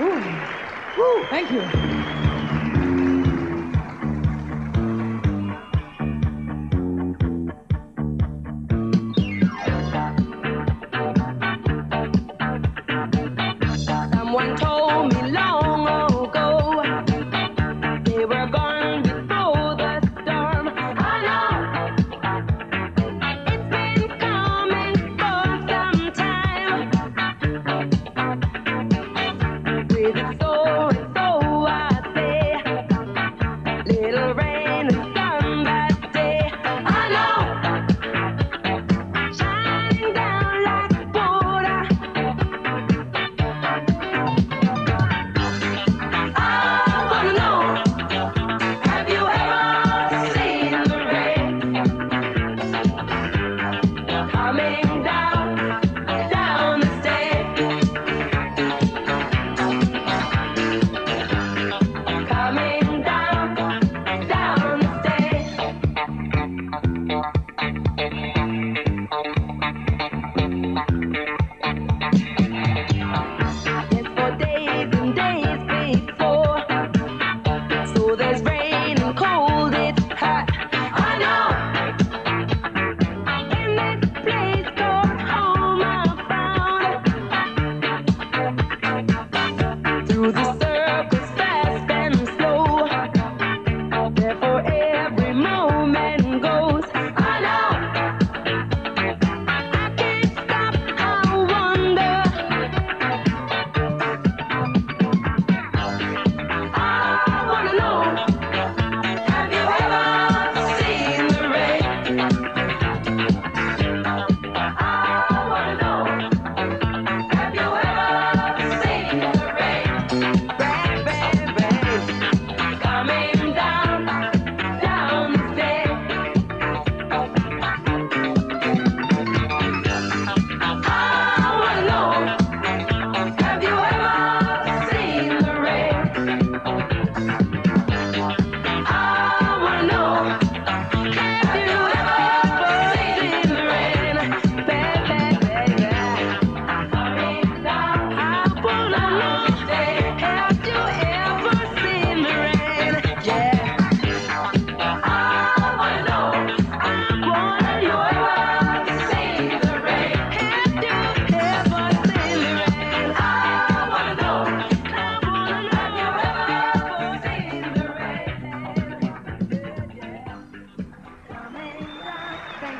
Ooh. Woo, thank you. Música